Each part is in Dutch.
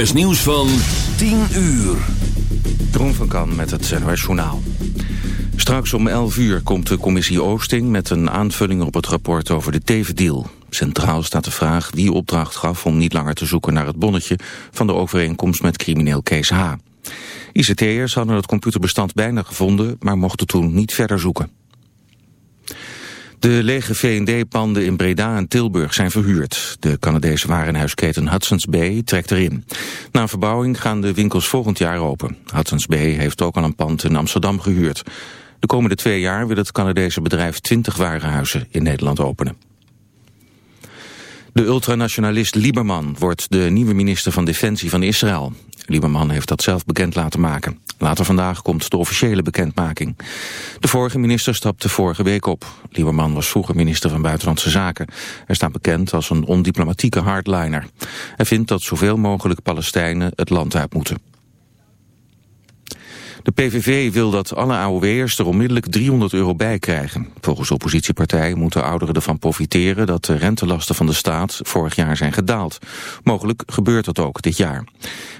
is nieuws van 10 uur. Jeroen van Kan met het NOS. Straks om 11 uur komt de commissie Oosting met een aanvulling op het rapport over de tevendeal. Centraal staat de vraag wie opdracht gaf om niet langer te zoeken naar het bonnetje van de overeenkomst met crimineel Kees H. ICT'ers hadden het computerbestand bijna gevonden, maar mochten toen niet verder zoeken. De lege V&D-panden in Breda en Tilburg zijn verhuurd. De Canadese warenhuisketen Hudson's Bay trekt erin. Na een verbouwing gaan de winkels volgend jaar open. Hudson's Bay heeft ook al een pand in Amsterdam gehuurd. De komende twee jaar wil het Canadese bedrijf 20 warenhuizen in Nederland openen. De ultranationalist Lieberman wordt de nieuwe minister van Defensie van Israël. Lieberman heeft dat zelf bekend laten maken. Later vandaag komt de officiële bekendmaking. De vorige minister stapte vorige week op. Lieberman was vroeger minister van Buitenlandse Zaken. Hij staat bekend als een ondiplomatieke hardliner. Hij vindt dat zoveel mogelijk Palestijnen het land uit moeten. De PVV wil dat alle AOW'ers er onmiddellijk 300 euro bij krijgen. Volgens de oppositiepartij moeten ouderen ervan profiteren dat de rentelasten van de staat vorig jaar zijn gedaald. Mogelijk gebeurt dat ook dit jaar.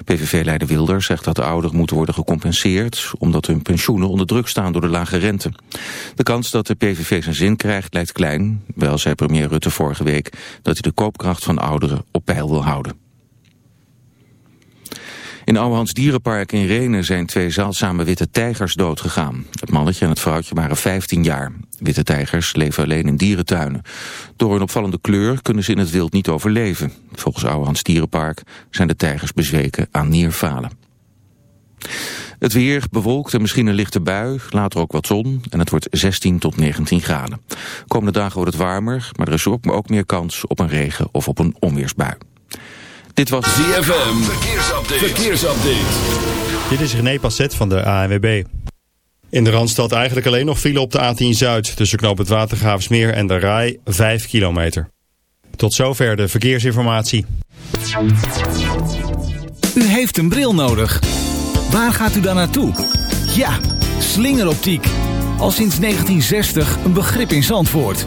PVV-leider Wilder zegt dat de ouderen moeten worden gecompenseerd omdat hun pensioenen onder druk staan door de lage rente. De kans dat de PVV zijn zin krijgt lijkt klein, wel zei premier Rutte vorige week dat hij de koopkracht van ouderen op peil wil houden. In Ouwehands Dierenpark in Renen zijn twee zeldzame witte tijgers doodgegaan. Het mannetje en het vrouwtje waren 15 jaar. Witte tijgers leven alleen in dierentuinen. Door hun opvallende kleur kunnen ze in het wild niet overleven. Volgens Ouwehands Dierenpark zijn de tijgers bezweken aan nierfalen. Het weer bewolkt en misschien een lichte bui, later ook wat zon en het wordt 16 tot 19 graden. Komende dagen wordt het warmer, maar er is ook, ook meer kans op een regen of op een onweersbui. Dit was ZFM. Verkeersupdate. Verkeersupdate. Dit is René Passet van de ANWB. In de Randstad eigenlijk alleen nog file op de A10 Zuid... tussen knoop het Watergraafsmeer en de Rai 5 kilometer. Tot zover de verkeersinformatie. U heeft een bril nodig. Waar gaat u dan naartoe? Ja, slingeroptiek. Al sinds 1960 een begrip in Zandvoort.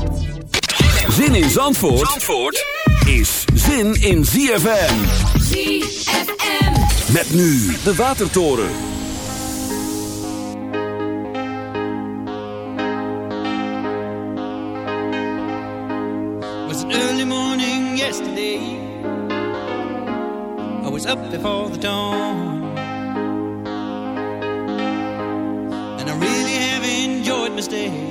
Zin in Zandvoort, Zandvoort is zin in ZFM. ZFM. Met nu de Watertoren. It was an early morning yesterday. I was up before the dawn. And I really have enjoyed my stay.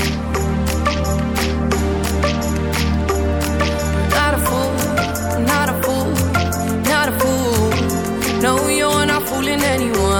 fooling anyone.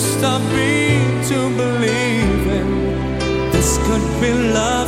I've been to believing this could be love